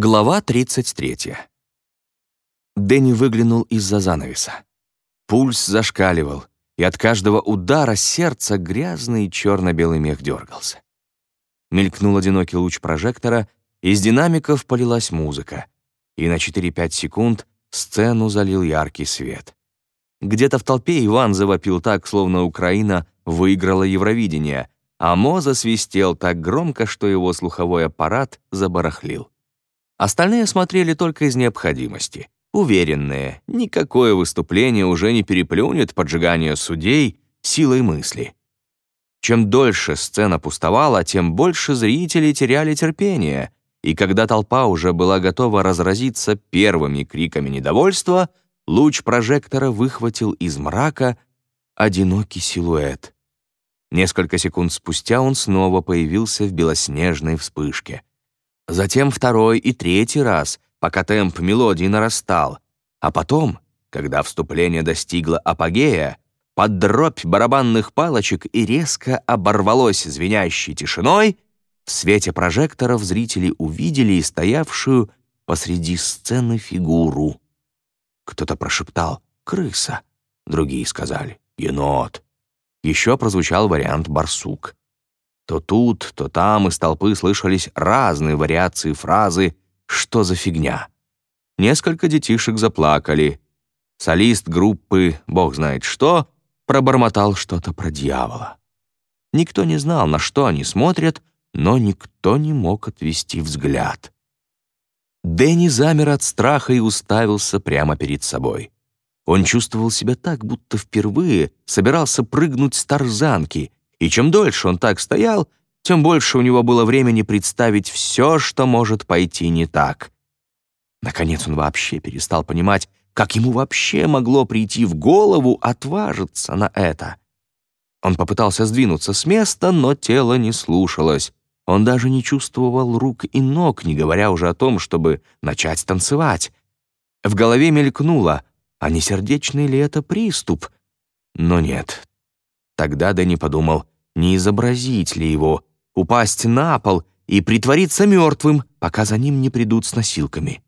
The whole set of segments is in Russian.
Глава 33. Дэнни выглянул из-за занавеса. Пульс зашкаливал, и от каждого удара сердца грязный черно-белый мех дергался. Мелькнул одинокий луч прожектора, из динамиков полилась музыка, и на 4-5 секунд сцену залил яркий свет. Где-то в толпе Иван завопил так, словно Украина выиграла Евровидение, а Мо засвистел так громко, что его слуховой аппарат забарахлил. Остальные смотрели только из необходимости, уверенные, никакое выступление уже не переплюнет поджигание судей силой мысли. Чем дольше сцена пустовала, тем больше зрители теряли терпение, и когда толпа уже была готова разразиться первыми криками недовольства, луч прожектора выхватил из мрака одинокий силуэт. Несколько секунд спустя он снова появился в белоснежной вспышке. Затем второй и третий раз, пока темп мелодии нарастал. А потом, когда вступление достигло апогея, под дробь барабанных палочек и резко оборвалось звенящей тишиной, в свете прожекторов зрители увидели стоявшую посреди сцены фигуру. Кто-то прошептал «крыса», другие сказали «енот». Еще прозвучал вариант «барсук». То тут, то там из толпы слышались разные вариации фразы «Что за фигня?». Несколько детишек заплакали. Солист группы «Бог знает что» пробормотал что-то про дьявола. Никто не знал, на что они смотрят, но никто не мог отвести взгляд. Дэнни замер от страха и уставился прямо перед собой. Он чувствовал себя так, будто впервые собирался прыгнуть с тарзанки — и чем дольше он так стоял, тем больше у него было времени представить все, что может пойти не так. Наконец он вообще перестал понимать, как ему вообще могло прийти в голову отважиться на это. Он попытался сдвинуться с места, но тело не слушалось. Он даже не чувствовал рук и ног, не говоря уже о том, чтобы начать танцевать. В голове мелькнуло, а не сердечный ли это приступ? Но нет, Тогда Дэнни подумал, не изобразить ли его, упасть на пол и притвориться мертвым, пока за ним не придут с носилками.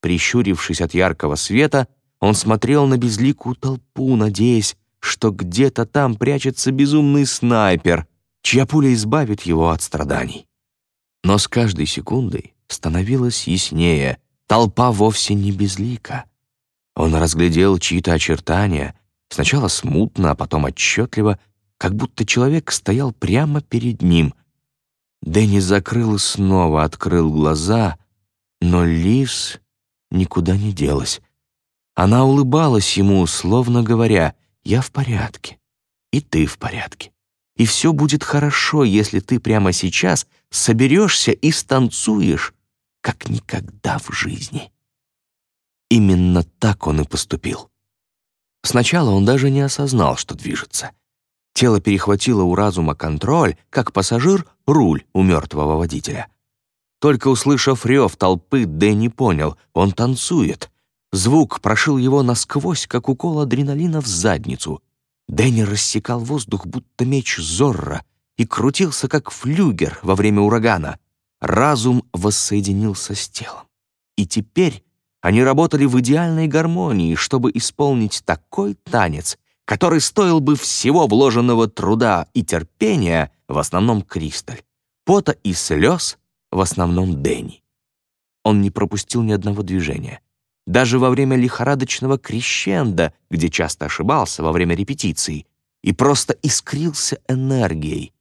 Прищурившись от яркого света, он смотрел на безликую толпу, надеясь, что где-то там прячется безумный снайпер, чья пуля избавит его от страданий. Но с каждой секундой становилось яснее, толпа вовсе не безлика. Он разглядел чьи-то очертания, Сначала смутно, а потом отчетливо, как будто человек стоял прямо перед ним. Дэнни закрыл и снова открыл глаза, но Лис никуда не делась. Она улыбалась ему, словно говоря, «Я в порядке, и ты в порядке. И все будет хорошо, если ты прямо сейчас соберешься и станцуешь, как никогда в жизни». Именно так он и поступил. Сначала он даже не осознал, что движется. Тело перехватило у разума контроль, как пассажир — руль у мертвого водителя. Только услышав рев толпы, Дэнни понял — он танцует. Звук прошил его насквозь, как укол адреналина в задницу. Дэнни рассекал воздух, будто меч Зорро, и крутился, как флюгер во время урагана. Разум воссоединился с телом. И теперь они работали в идеальной гармонии, чтобы исполнить такой танец, который стоил бы всего вложенного труда и терпения, в основном Кристаль, пота и слез, в основном Дэнни. Он не пропустил ни одного движения. Даже во время лихорадочного крещенда, где часто ошибался во время репетиций, и просто искрился энергией.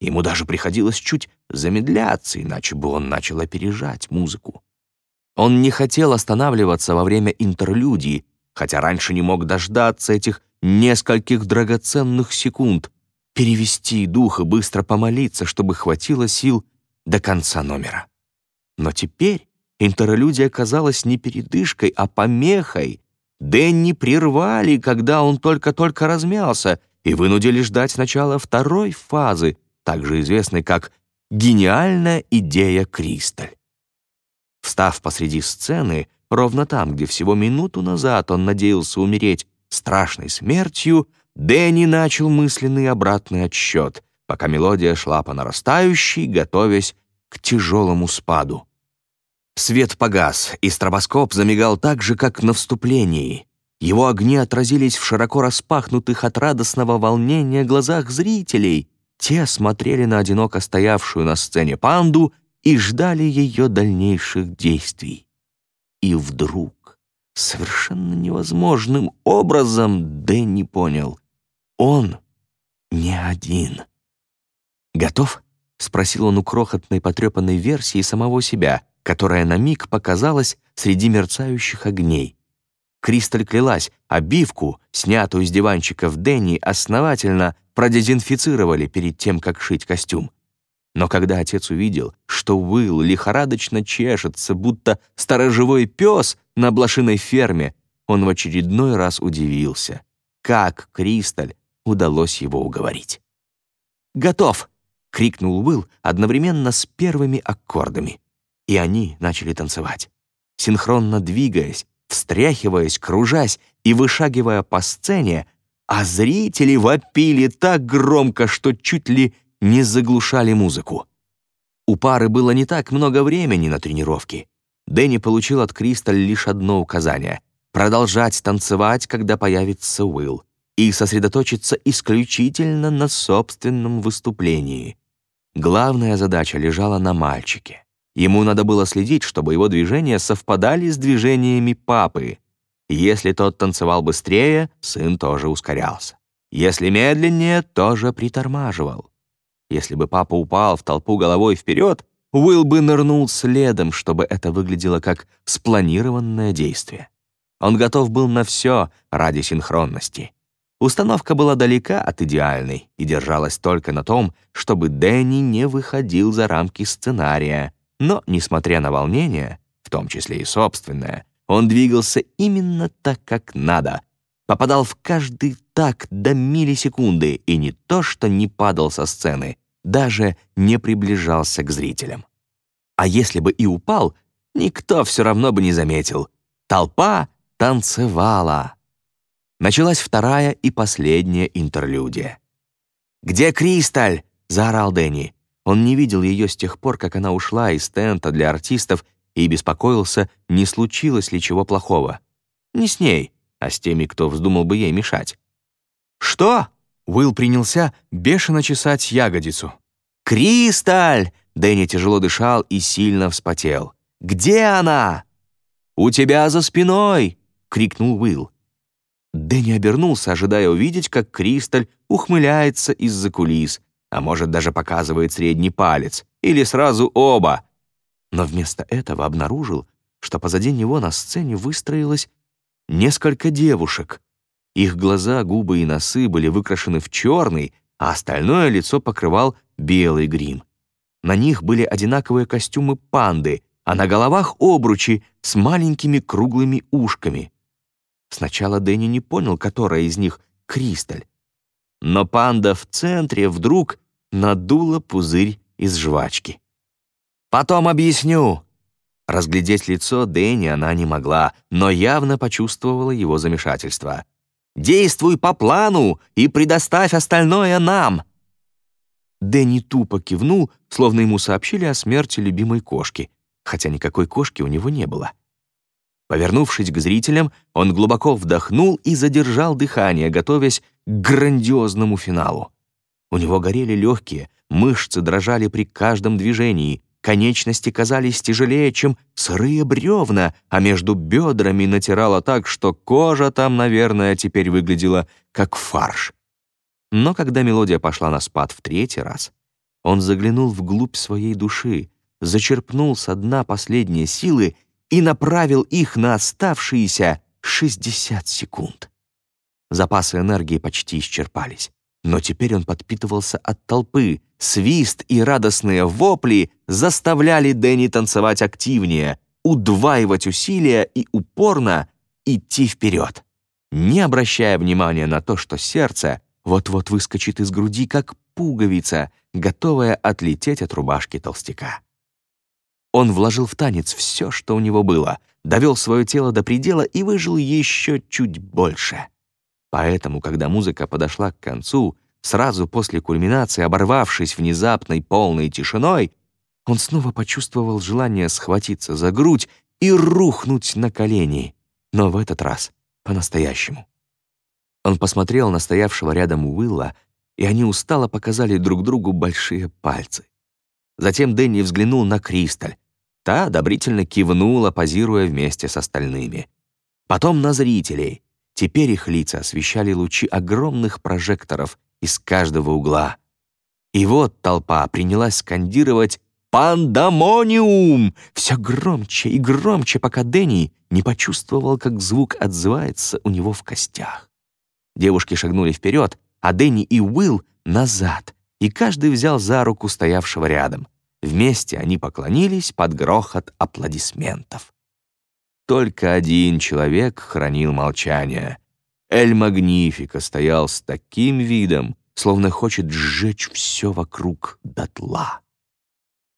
Ему даже приходилось чуть замедляться, иначе бы он начал опережать музыку. Он не хотел останавливаться во время интерлюдии, хотя раньше не мог дождаться этих нескольких драгоценных секунд, перевести дух и быстро помолиться, чтобы хватило сил до конца номера. Но теперь интерлюдия казалась не передышкой, а помехой. Дэнни прервали, когда он только-только размялся, и вынудили ждать начала второй фазы, также известной как «гениальная идея Кристаль». Встав посреди сцены, ровно там, где всего минуту назад он надеялся умереть страшной смертью, Дэнни начал мысленный обратный отсчет, пока мелодия шла по нарастающей, готовясь к тяжелому спаду. Свет погас, и стробоскоп замигал так же, как на вступлении. Его огни отразились в широко распахнутых от радостного волнения глазах зрителей. Те смотрели на одиноко стоявшую на сцене панду и ждали ее дальнейших действий. И вдруг, совершенно невозможным образом, Дэнни понял, он не один. «Готов?» — спросил он у крохотной потрепанной версии самого себя, которая на миг показалась среди мерцающих огней. Кристаль клялась, обивку, снятую с диванчиков Дэнни, основательно продезинфицировали перед тем, как шить костюм. Но когда отец увидел, что Уилл лихорадочно чешется, будто сторожевой пес на блошиной ферме, он в очередной раз удивился, как Кристаль удалось его уговорить. «Готов!» — крикнул Уилл одновременно с первыми аккордами. И они начали танцевать. Синхронно двигаясь, встряхиваясь, кружась и вышагивая по сцене, а зрители вопили так громко, что чуть ли не заглушали музыку. У пары было не так много времени на тренировки. Дэнни получил от Кристаль лишь одно указание — продолжать танцевать, когда появится Уилл, и сосредоточиться исключительно на собственном выступлении. Главная задача лежала на мальчике. Ему надо было следить, чтобы его движения совпадали с движениями папы. Если тот танцевал быстрее, сын тоже ускорялся. Если медленнее, тоже притормаживал. Если бы папа упал в толпу головой вперед, Уилл бы нырнул следом, чтобы это выглядело как спланированное действие. Он готов был на все ради синхронности. Установка была далека от идеальной и держалась только на том, чтобы Дэнни не выходил за рамки сценария. Но, несмотря на волнение, в том числе и собственное, он двигался именно так, как надо, попадал в каждый так до миллисекунды и не то что не падал со сцены, даже не приближался к зрителям. А если бы и упал, никто все равно бы не заметил. Толпа танцевала. Началась вторая и последняя интерлюдия. «Где Кристаль?» — заорал Дэнни. Он не видел ее с тех пор, как она ушла из тента для артистов и беспокоился, не случилось ли чего плохого. Не с ней, а с теми, кто вздумал бы ей мешать. «Что?» — Уилл принялся бешено чесать ягодицу. «Кристаль!» — Дэнни тяжело дышал и сильно вспотел. «Где она?» «У тебя за спиной!» — крикнул Уилл. Дэнни обернулся, ожидая увидеть, как Кристаль ухмыляется из-за кулис, а может, даже показывает средний палец, или сразу оба. Но вместо этого обнаружил, что позади него на сцене выстроилось несколько девушек. Их глаза, губы и носы были выкрашены в черный, а остальное лицо покрывал белый грим. На них были одинаковые костюмы панды, а на головах обручи с маленькими круглыми ушками. Сначала Дэнни не понял, которая из них — Кристаль. Но панда в центре вдруг надула пузырь из жвачки. «Потом объясню», Разглядеть лицо Дэнни она не могла, но явно почувствовала его замешательство. «Действуй по плану и предоставь остальное нам!» Дэнни тупо кивнул, словно ему сообщили о смерти любимой кошки, хотя никакой кошки у него не было. Повернувшись к зрителям, он глубоко вдохнул и задержал дыхание, готовясь к грандиозному финалу. У него горели легкие, мышцы дрожали при каждом движении, конечности казались тяжелее, чем сырые бревна, а между бедрами натирало так, что кожа там, наверное, теперь выглядела как фарш. Но когда мелодия пошла на спад в третий раз, он заглянул вглубь своей души, зачерпнул со дна последние силы и направил их на оставшиеся 60 секунд. Запасы энергии почти исчерпались. Но теперь он подпитывался от толпы. Свист и радостные вопли заставляли Дэнни танцевать активнее, удваивать усилия и упорно идти вперед, не обращая внимания на то, что сердце вот-вот выскочит из груди, как пуговица, готовая отлететь от рубашки толстяка. Он вложил в танец все, что у него было, довел свое тело до предела и выжил еще чуть больше. Поэтому, когда музыка подошла к концу, сразу после кульминации, оборвавшись внезапной полной тишиной, Он снова почувствовал желание схватиться за грудь и рухнуть на колени, но в этот раз по-настоящему. Он посмотрел на стоявшего рядом Уилла, и они устало показали друг другу большие пальцы. Затем Дэнни взглянул на Кристаль. Та одобрительно кивнула, позируя вместе с остальными. Потом на зрителей. Теперь их лица освещали лучи огромных прожекторов из каждого угла. И вот толпа принялась скандировать «Пандамониум!» все громче и громче, пока Дэнни не почувствовал, как звук отзывается у него в костях. Девушки шагнули вперед, а Дэнни и Уилл — назад, и каждый взял за руку стоявшего рядом. Вместе они поклонились под грохот аплодисментов. Только один человек хранил молчание. Эль Магнифика стоял с таким видом, словно хочет сжечь все вокруг дотла.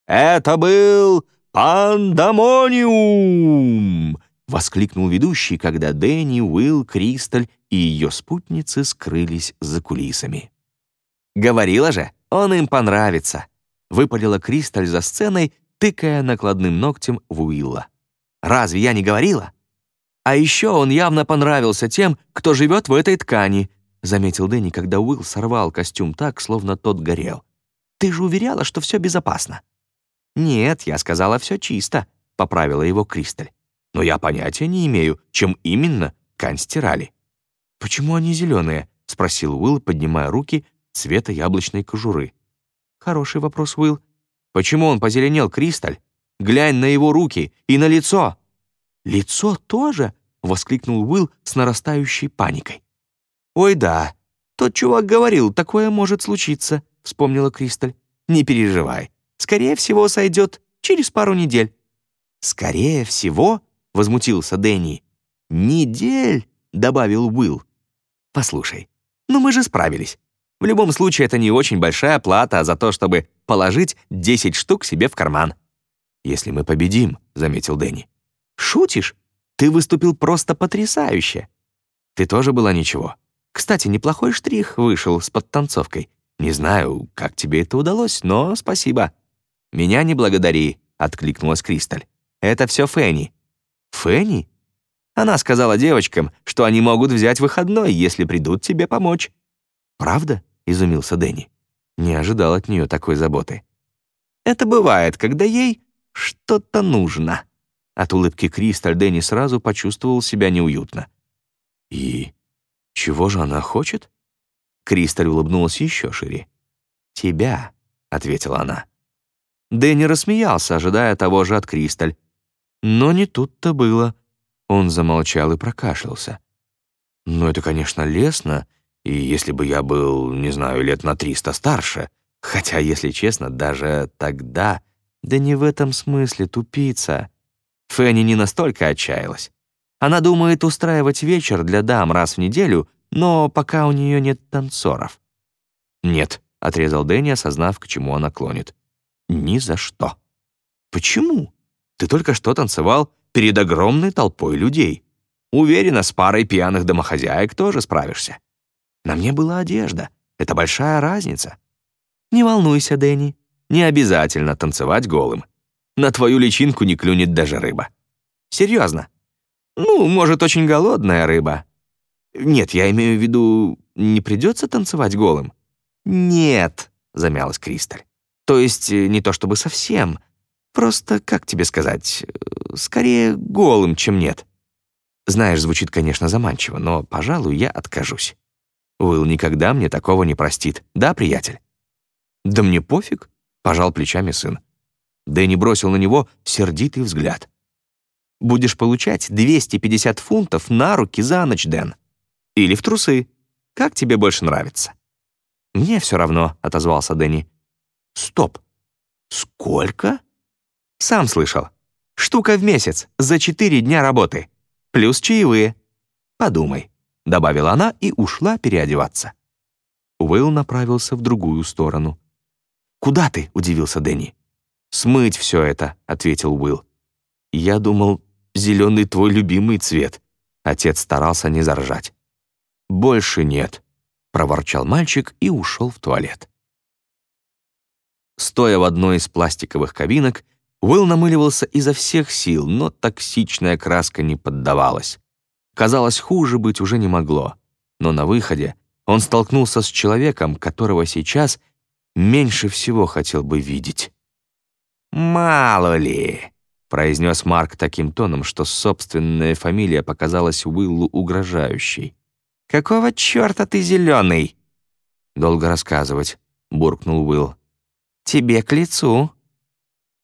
«Это был пандамониум!» — воскликнул ведущий, когда Дэнни, Уилл, Кристаль и ее спутницы скрылись за кулисами. «Говорила же, он им понравится!» — выпалила Кристаль за сценой, тыкая накладным ногтем в Уилла. «Разве я не говорила?» «А еще он явно понравился тем, кто живет в этой ткани», — заметил Дэнни, когда Уилл сорвал костюм так, словно тот горел. «Ты же уверяла, что все безопасно». «Нет, я сказала, все чисто», — поправила его Кристаль но я понятия не имею, чем именно ткань стирали». «Почему они зеленые?» — спросил Уилл, поднимая руки цвета яблочной кожуры. «Хороший вопрос, Уилл. Почему он позеленел, Кристаль? Глянь на его руки и на лицо!» «Лицо тоже?» — воскликнул Уилл с нарастающей паникой. «Ой, да, тот чувак говорил, такое может случиться», — вспомнила Кристаль. «Не переживай, скорее всего, сойдет через пару недель». «Скорее всего?» — возмутился Дэнни. «Недель!» — добавил Уилл. «Послушай, ну мы же справились. В любом случае, это не очень большая плата за то, чтобы положить 10 штук себе в карман». «Если мы победим», — заметил Дэнни. «Шутишь? Ты выступил просто потрясающе. Ты тоже была ничего. Кстати, неплохой штрих вышел с подтанцовкой. Не знаю, как тебе это удалось, но спасибо». «Меня не благодари», — откликнулась Кристаль. «Это все Фенни. Фенни? Она сказала девочкам, что они могут взять выходной, если придут тебе помочь. «Правда?» — изумился Дэнни. Не ожидал от нее такой заботы. «Это бывает, когда ей что-то нужно». От улыбки Кристаль Дэнни сразу почувствовал себя неуютно. «И чего же она хочет?» Кристаль улыбнулась еще шире. «Тебя», — ответила она. Дэнни рассмеялся, ожидая того же от Кристаль, но не тут-то было. Он замолчал и прокашлялся. «Ну, это, конечно, лестно, и если бы я был, не знаю, лет на триста старше, хотя, если честно, даже тогда... Да не в этом смысле, тупица». Фенни не настолько отчаялась. Она думает устраивать вечер для дам раз в неделю, но пока у нее нет танцоров. «Нет», — отрезал Дэнни, осознав, к чему она клонит. «Ни за что». «Почему?» Ты только что танцевал перед огромной толпой людей. Уверена, с парой пьяных домохозяек тоже справишься. На мне была одежда. Это большая разница. Не волнуйся, Дэнни. Не обязательно танцевать голым. На твою личинку не клюнет даже рыба. Серьезно. Ну, может, очень голодная рыба. Нет, я имею в виду, не придется танцевать голым? Нет, замялась Кристаль. То есть э, не то чтобы совсем, Просто, как тебе сказать, скорее голым, чем нет. Знаешь, звучит, конечно, заманчиво, но, пожалуй, я откажусь. Уилл никогда мне такого не простит. Да, приятель? Да мне пофиг, пожал плечами сын. Дэнни бросил на него сердитый взгляд. Будешь получать 250 фунтов на руки за ночь, Дэн. Или в трусы. Как тебе больше нравится? Мне все равно, отозвался Дэнни. Стоп. Сколько? Сам слышал. Штука в месяц, за четыре дня работы. Плюс чаевые. Подумай», — добавила она и ушла переодеваться. Уилл направился в другую сторону. «Куда ты?» — удивился Дэнни. «Смыть все это», — ответил Уилл. «Я думал, зеленый твой любимый цвет». Отец старался не заржать. «Больше нет», — проворчал мальчик и ушел в туалет. Стоя в одной из пластиковых кабинок, Уилл намыливался изо всех сил, но токсичная краска не поддавалась. Казалось, хуже быть уже не могло. Но на выходе он столкнулся с человеком, которого сейчас меньше всего хотел бы видеть. «Мало ли», — произнес Марк таким тоном, что собственная фамилия показалась Уиллу угрожающей. «Какого черта ты зеленый?» «Долго рассказывать», — буркнул Уилл. «Тебе к лицу».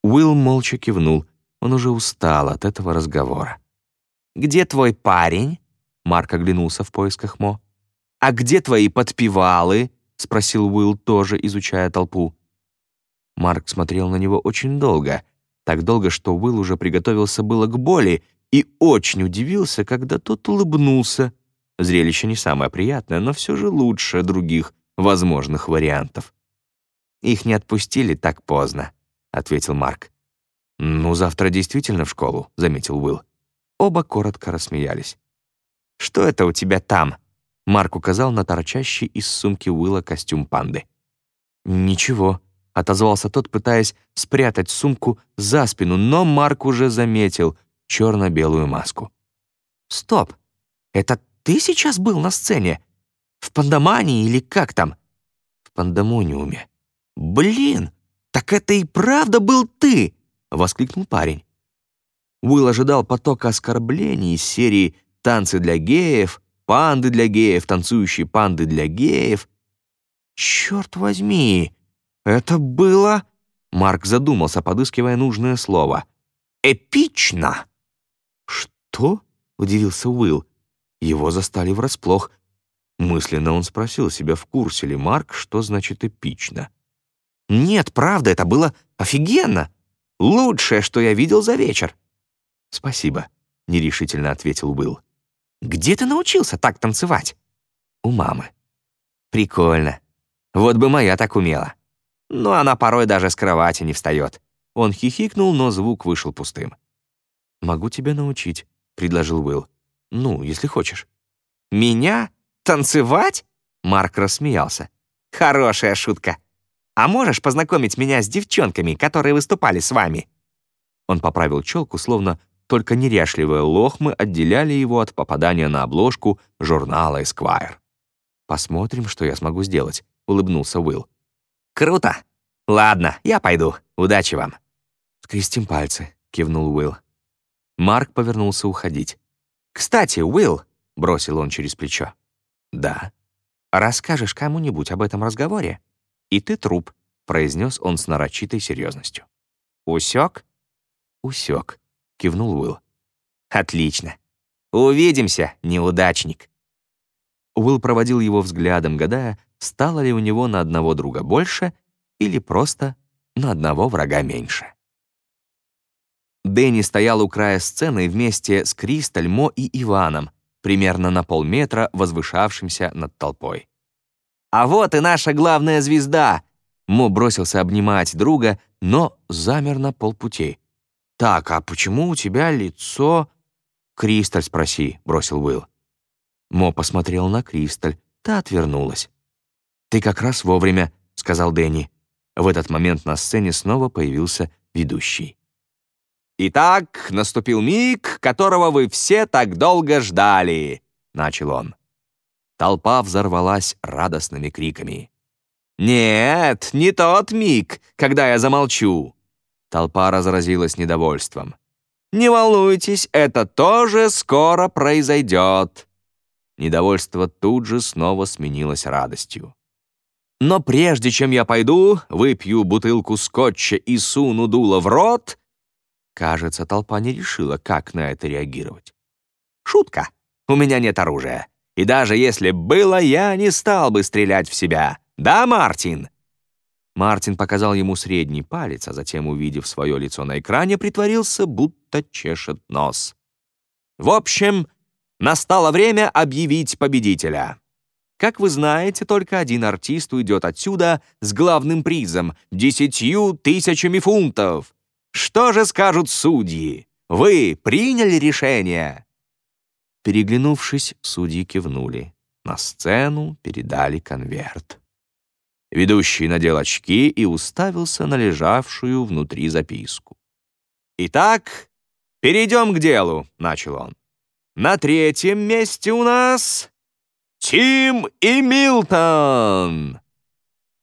Уилл молча кивнул. Он уже устал от этого разговора. «Где твой парень?» Марк оглянулся в поисках Мо. «А где твои подпевалы?» — спросил Уилл, тоже изучая толпу. Марк смотрел на него очень долго, так долго, что Уилл уже приготовился было к боли и очень удивился, когда тот улыбнулся. Зрелище не самое приятное, но все же лучше других возможных вариантов. «Их не отпустили так поздно», — ответил Марк. «Ну, завтра действительно в школу», — заметил Уилл. Оба коротко рассмеялись. «Что это у тебя там?» Марк указал на торчащий из сумки Уилла костюм панды. «Ничего», — отозвался тот, пытаясь спрятать сумку за спину, но Марк уже заметил черно-белую маску. «Стоп! Это ты сейчас был на сцене? В пандамании или как там?» «В пандамониуме». «Блин, так это и правда был ты!» — воскликнул парень. Уилл ожидал потока оскорблений из серии «Танцы для геев», «Панды для геев», «Танцующие панды для геев». «Черт возьми, это было...» Марк задумался, подыскивая нужное слово. «Эпично!» «Что?» — удивился Уилл. Его застали врасплох. Мысленно он спросил себя, в курсе ли Марк, что значит «эпично». «Нет, правда, это было офигенно! Лучшее, что я видел за вечер!» «Спасибо», — нерешительно ответил Уилл. «Где ты научился так танцевать?» «У мамы». «Прикольно. Вот бы моя так умела. Но она порой даже с кровати не встает». Он хихикнул, но звук вышел пустым. «Могу тебя научить», — предложил Уилл. «Ну, если хочешь». «Меня? Танцевать?» Марк рассмеялся. «Хорошая шутка. А можешь познакомить меня с девчонками, которые выступали с вами?» Он поправил челку, словно только неряшливые лохмы отделяли его от попадания на обложку журнала Esquire. «Посмотрим, что я смогу сделать», — улыбнулся Уилл. «Круто! Ладно, я пойду. Удачи вам!» «Скрестим пальцы», — кивнул Уилл. Марк повернулся уходить. «Кстати, Уилл», — бросил он через плечо. «Да». «Расскажешь кому-нибудь об этом разговоре?» «И ты труп», — произнес он с нарочитой серьезностью. «Усек?» «Усек», — кивнул Уилл. «Отлично. Увидимся, неудачник». Уилл проводил его взглядом, гадая, стало ли у него на одного друга больше или просто на одного врага меньше. Дэнни стоял у края сцены вместе с Кристаль, Мо и Иваном, примерно на полметра возвышавшимся над толпой. «А вот и наша главная звезда!» Мо бросился обнимать друга, но замер на полпути. «Так, а почему у тебя лицо...» «Кристаль спроси», — бросил Уилл. Мо посмотрел на Кристаль, та отвернулась. «Ты как раз вовремя», — сказал Дэнни. В этот момент на сцене снова появился ведущий. «Итак, наступил миг, которого вы все так долго ждали», — начал он. Толпа взорвалась радостными криками. «Нет, не тот миг, когда я замолчу!» Толпа разразилась недовольством. «Не волнуйтесь, это тоже скоро произойдет!» Недовольство тут же снова сменилось радостью. «Но прежде чем я пойду, выпью бутылку скотча и суну дуло в рот...» Кажется, толпа не решила, как на это реагировать. «Шутка. У меня нет оружия. И даже если было, я не стал бы стрелять в себя. Да, Мартин?» Мартин показал ему средний палец, а затем, увидев свое лицо на экране, притворился, будто чешет нос. «В общем, настало время объявить победителя. Как вы знаете, только один артист уйдет отсюда с главным призом — десятью тысячами фунтов. Что же скажут судьи? Вы приняли решение?» Переглянувшись, судьи кивнули. На сцену передали конверт. Ведущий надел очки и уставился на лежавшую внутри записку. «Итак, перейдем к делу», — начал он. «На третьем месте у нас Тим и Милтон!»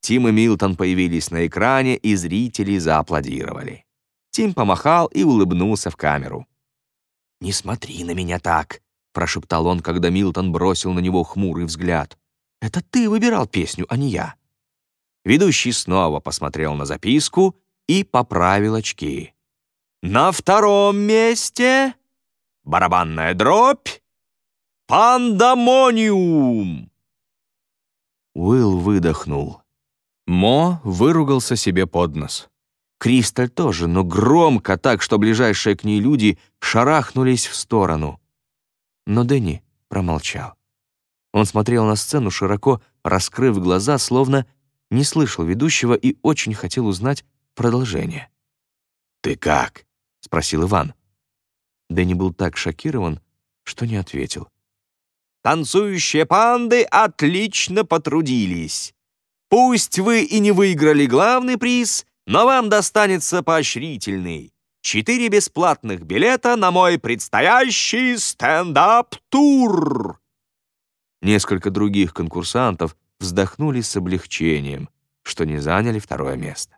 Тим и Милтон появились на экране, и зрители зааплодировали. Тим помахал и улыбнулся в камеру. «Не смотри на меня так», — прошептал он, когда Милтон бросил на него хмурый взгляд. «Это ты выбирал песню, а не я». Ведущий снова посмотрел на записку и поправил очки. «На втором месте барабанная дробь, пандамониум!» Уилл выдохнул. Мо выругался себе под нос. Кристаль тоже, но громко так, что ближайшие к ней люди шарахнулись в сторону. Но Дэнни промолчал. Он смотрел на сцену, широко раскрыв глаза, словно не слышал ведущего и очень хотел узнать продолжение. «Ты как?» — спросил Иван. Дэнни был так шокирован, что не ответил. «Танцующие панды отлично потрудились. Пусть вы и не выиграли главный приз, но вам достанется поощрительный. Четыре бесплатных билета на мой предстоящий стендап-тур!» Несколько других конкурсантов вздохнули с облегчением, что не заняли второе место.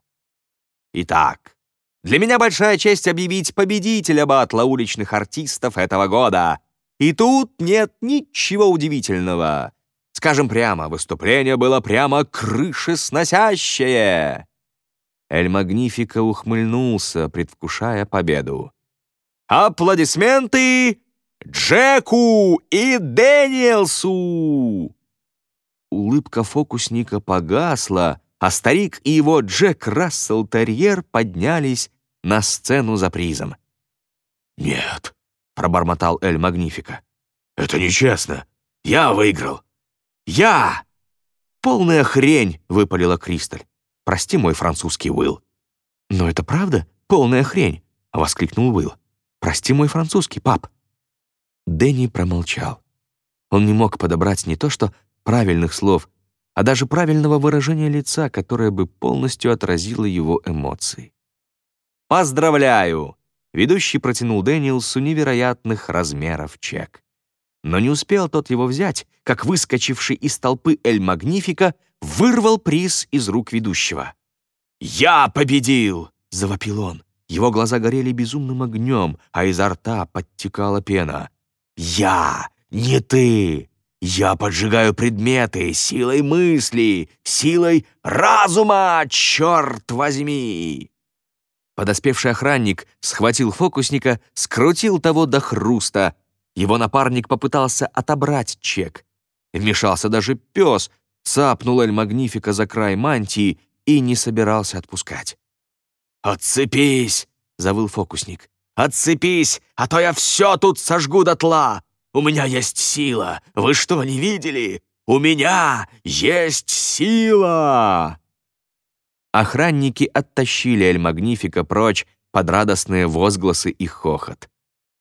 Итак, для меня большая честь объявить победителя батла уличных артистов этого года. И тут нет ничего удивительного. Скажем прямо, выступление было прямо крышесносящее. Эль Магнифика ухмыльнулся, предвкушая победу. «Аплодисменты Джеку и Дэниелсу!» Улыбка фокусника погасла, а старик и его Джек Рассел-терьер поднялись на сцену за призом. «Нет», — пробормотал Эль Магнифика, — «это нечестно. Я выиграл». «Я!» «Полная хрень!» — выпалила Кристаль. «Прости мой французский Уилл». «Но это правда? Полная хрень!» — воскликнул Уилл. «Прости мой французский, пап». Дэнни промолчал. Он не мог подобрать не то что правильных слов, а даже правильного выражения лица, которое бы полностью отразило его эмоции. «Поздравляю!» Ведущий протянул Дэниелсу невероятных размеров чек. Но не успел тот его взять, как выскочивший из толпы Эль Магнифика вырвал приз из рук ведущего. «Я победил!» — завопил он. Его глаза горели безумным огнем, а изо рта подтекала пена. «Я! Не ты! Я поджигаю предметы силой мысли, силой разума, черт возьми!» Подоспевший охранник схватил фокусника, скрутил того до хруста. Его напарник попытался отобрать чек. Вмешался даже пес, цапнул Эль Магнифика за край мантии и не собирался отпускать. «Отцепись!» — завыл фокусник. «Отцепись, а то я все тут сожгу дотла! У меня есть сила! Вы что, не видели? У меня есть сила!» Охранники оттащили Эль Магнифика прочь под радостные возгласы и хохот.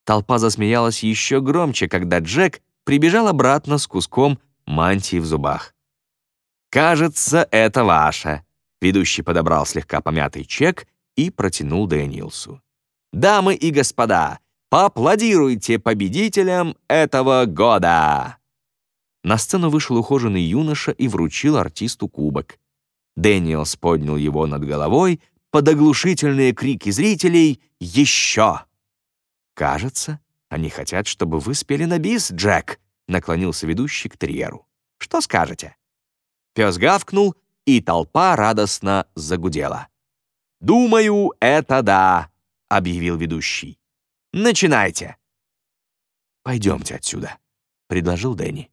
Толпа засмеялась еще громче, когда Джек прибежал обратно с куском мантии в зубах. «Кажется, это ваше», — ведущий подобрал слегка помятый чек и протянул Дэниелсу. «Дамы и господа, Поаплодируйте победителям этого года!» На сцену вышел ухоженный юноша и вручил артисту кубок. Дэниелс поднял его над головой под оглушительные крики зрителей «Еще!». «Кажется, они хотят, чтобы вы спели на бис, Джек», — наклонился ведущий к терьеру. «Что скажете?» Пес гавкнул, и толпа радостно загудела. «Думаю, это да», — объявил ведущий. Начинайте!» «Пойдемте отсюда», — предложил Дэнни.